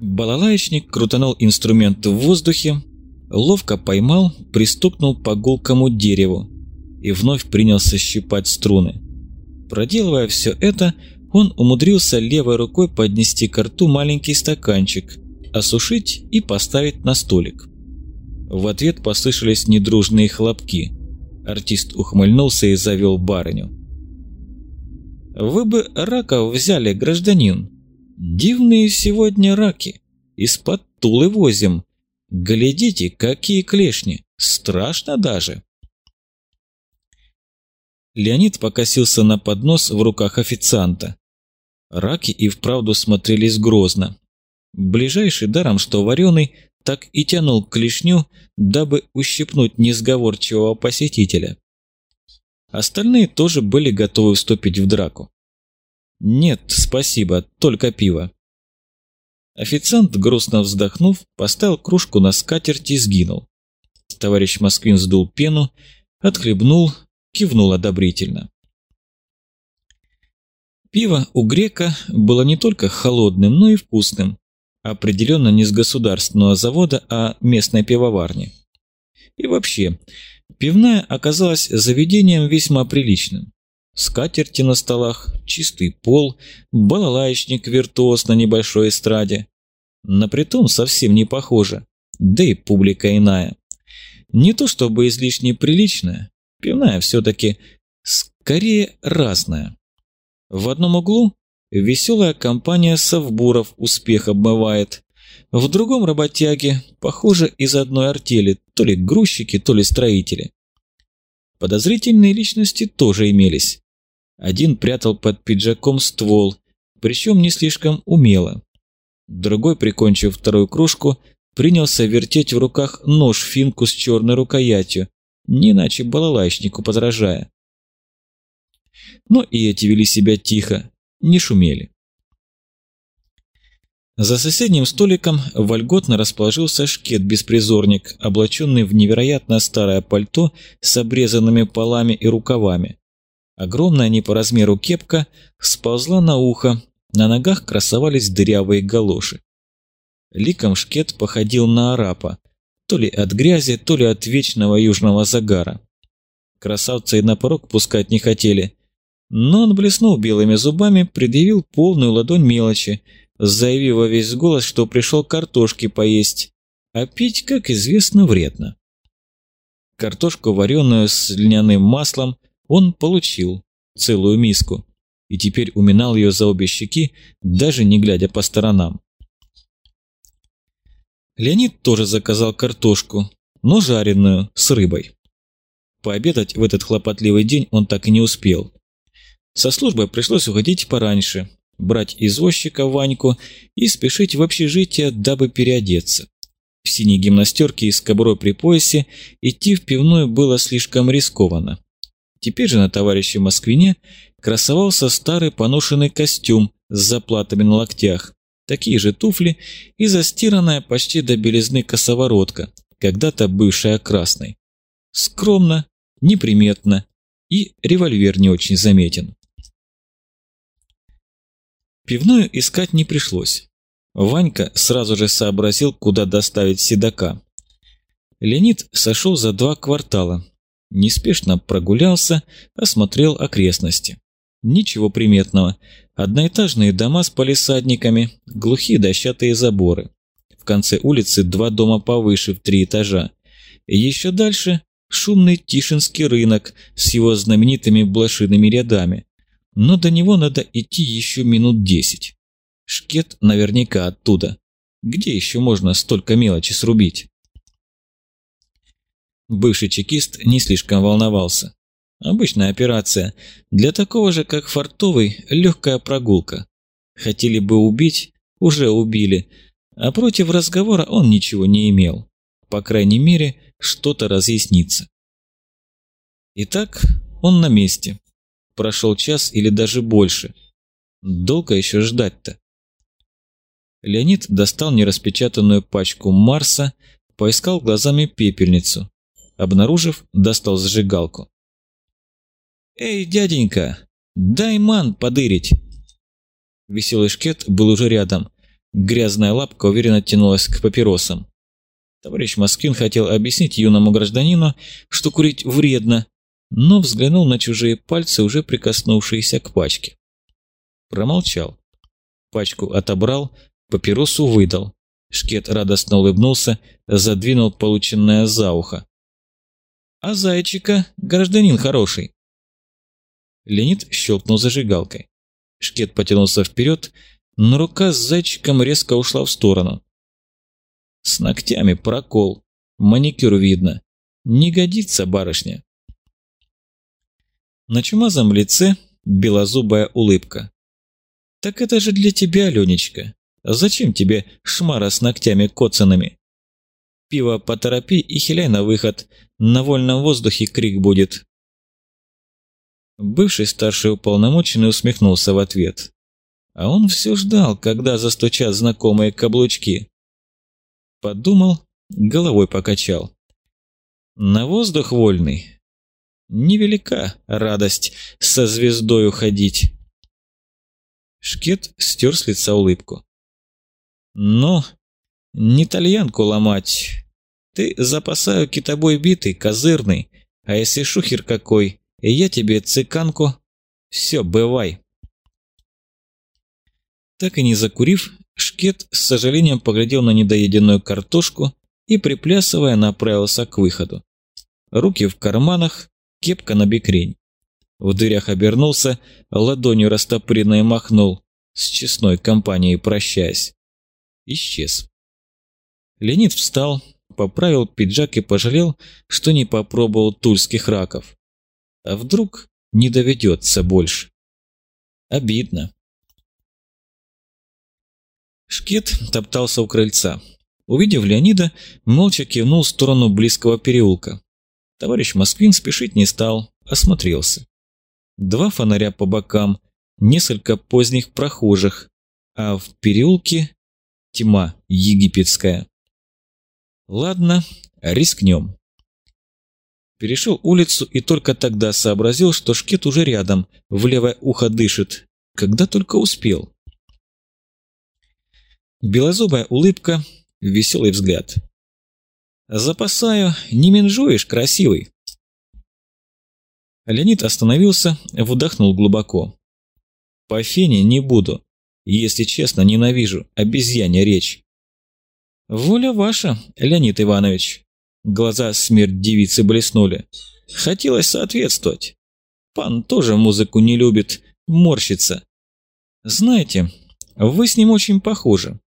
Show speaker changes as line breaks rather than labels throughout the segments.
Балалаечник крутанул инструмент в воздухе, ловко поймал, пристукнул по гулкому дереву и вновь принялся щипать струны. Проделывая все это, он умудрился левой рукой поднести к рту маленький стаканчик, осушить и поставить на столик. В ответ послышались недружные хлопки. Артист ухмыльнулся и завел барыню. «Вы бы раков взяли, гражданин. Дивные сегодня раки. Из-под Тулы возим. Глядите, какие клешни. Страшно даже». Леонид покосился на поднос в руках официанта. Раки и вправду смотрелись грозно. Ближайший даром, что вареный, так и тянул клешню, дабы ущипнуть несговорчивого посетителя. Остальные тоже были готовы вступить в драку. «Нет, спасибо, только пиво». Официант, грустно вздохнув, поставил кружку на скатерть и сгинул. Товарищ Москвин сдул пену, отхлебнул, кивнул одобрительно. Пиво у грека было не только холодным, но и вкусным. Определенно не с государственного завода, а местной пивоварни. И вообще, пивная оказалась заведением весьма приличным. Скатерти на столах, чистый пол, балалайчник-виртуоз на небольшой эстраде. На притом совсем не похоже, да и публика иная. Не то чтобы излишне приличная, пивная все-таки скорее разная. В одном углу веселая компания совбуров успех обмывает. В другом работяги, похоже, из одной артели, то ли грузчики, то ли строители. Подозрительные личности тоже имелись. Один прятал под пиджаком ствол, причем не слишком умело. Другой, прикончив вторую кружку, принялся вертеть в руках нож-финку с черной рукоятью, не иначе балалайчнику подражая. Но и эти вели себя тихо, не шумели. За соседним столиком вольготно расположился шкет-беспризорник, облаченный в невероятно старое пальто с обрезанными полами и рукавами. Огромная не по размеру кепка сползла на ухо, на ногах красовались дырявые галоши. Ликом шкет походил на арапа, то ли от грязи, то ли от вечного южного загара. Красавца и на порог пускать не хотели, но он блеснул белыми зубами, предъявил полную ладонь мелочи, заявив во весь голос, что пришел картошки поесть, а пить, как известно, вредно. Картошку, вареную с льняным маслом, он получил, целую миску, и теперь уминал ее за обе щеки, даже не глядя по сторонам. Леонид тоже заказал картошку, но жареную, с рыбой. Пообедать в этот хлопотливый день он так и не успел. Со службы пришлось уходить пораньше, брать извозчика Ваньку и спешить в общежитие, дабы переодеться. В синей гимнастерке и с кобурой при поясе идти в пивную было слишком рискованно. Теперь же на товарище Москвине красовался старый поношенный костюм с заплатами на локтях, такие же туфли и застиранная почти до белизны косоворотка, когда-то бывшая красной. Скромно, неприметно и револьвер не очень заметен. Пивную искать не пришлось. Ванька сразу же сообразил, куда доставить седока. Леонид сошел за два квартала, неспешно прогулялся, осмотрел окрестности. Ничего приметного. Одноэтажные дома с палисадниками, глухие дощатые заборы. В конце улицы два дома повыше в три этажа. Еще дальше шумный Тишинский рынок с его знаменитыми блошиными рядами, но до него надо идти еще минут десять. Шкет наверняка оттуда. Где еще можно столько мелочи срубить? Бывший чекист не слишком волновался. Обычная операция. Для такого же, как Фартовый, легкая прогулка. Хотели бы убить, уже убили. А против разговора он ничего не имел. По крайней мере, что-то разъяснится. Итак, он на месте. Прошел час или даже больше. Долго еще ждать-то? Леонид достал нераспечатанную пачку Марса, поискал глазами пепельницу. Обнаружив, достал зажигалку. «Эй, дяденька, дай ман подырить!» Веселый шкет был уже рядом. Грязная лапка уверенно тянулась к папиросам. Товарищ Москвин хотел объяснить юному гражданину, что курить вредно, но взглянул на чужие пальцы, уже прикоснувшиеся к пачке. Промолчал. Пачку отобрал, папиросу выдал. Шкет радостно улыбнулся, задвинул полученное за ухо. «А зайчика, гражданин хороший?» Леонид щелкнул зажигалкой. Шкет потянулся вперед, но рука с зайчиком резко ушла в сторону. С ногтями прокол, маникюр видно. Не годится, барышня. На чумазом лице белозубая улыбка. «Так это же для тебя, Ленечка. Зачем тебе шмара с ногтями коцанными? Пиво поторопи и хиляй на выход. На вольном воздухе крик будет». Бывший старший уполномоченный усмехнулся в ответ. А он все ждал, когда застучат знакомые каблучки. Подумал, головой покачал. На воздух вольный. Невелика радость со звездой уходить. Шкет стер с лица улыбку. «Ну, не тальянку ломать. Ты запасаю китобой битый, козырный, а если шухер какой, я тебе цыканку. Все, бывай». Так и не закурив, Шкет с сожалением поглядел на недоеденную картошку и, приплясывая, направился к выходу. Руки в карманах, кепка на бекрень. В дверях обернулся, ладонью растопыренной махнул, с честной компанией прощаясь. Исчез. Леонид встал, поправил пиджак и пожалел, что не попробовал тульских раков. А вдруг не доведется больше? Обидно. Шкет топтался у крыльца. Увидев Леонида, молча кивнул в сторону близкого переулка. Товарищ Москвин спешить не стал, осмотрелся. Два фонаря по бокам, несколько поздних прохожих, а в переулке тьма египетская. Ладно, рискнем. Перешел улицу и только тогда сообразил, что шкет уже рядом, в левое ухо дышит. Когда только успел. Белозубая улыбка, веселый взгляд. «Запасаю, не менжуешь, красивый!» Леонид остановился, вдохнул глубоко. «По фене не буду. Если честно, ненавижу. Обезьяня речь». «Воля ваша, Леонид Иванович». Глаза смерть девицы блеснули. «Хотелось соответствовать. Пан тоже музыку не любит, морщится. Знаете, вы с ним очень похожи.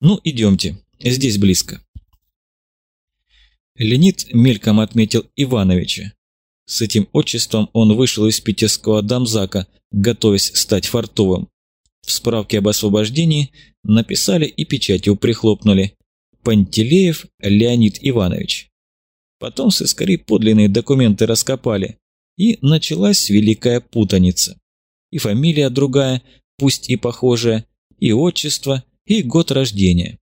Ну, идемте, здесь близко. Леонид мельком отметил Ивановича. С этим отчеством он вышел из питерского дамзака, готовясь стать фартовым. В справке об освобождении написали и печатью прихлопнули. Пантелеев Леонид Иванович. Потом сыскари подлинные документы раскопали, и началась великая путаница. И фамилия другая, пусть и похожая, и отчество, и год рождения.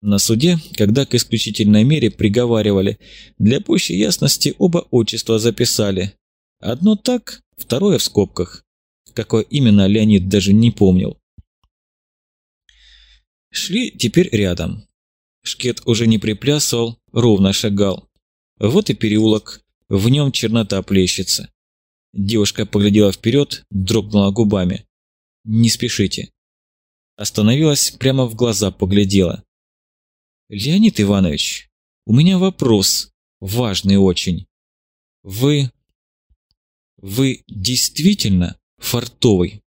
На суде, когда к исключительной мере приговаривали, для пущей ясности оба отчества записали. Одно так, второе в скобках. Какое именно Леонид даже не помнил. Шли теперь рядом. Шкет уже не приплясывал, ровно шагал. Вот и переулок, в нем чернота плещется. Девушка поглядела вперед, дрогнула губами. «Не спешите. Остановилась, прямо в глаза поглядела. «Леонид Иванович, у меня вопрос, важный очень. Вы... вы действительно фартовый?»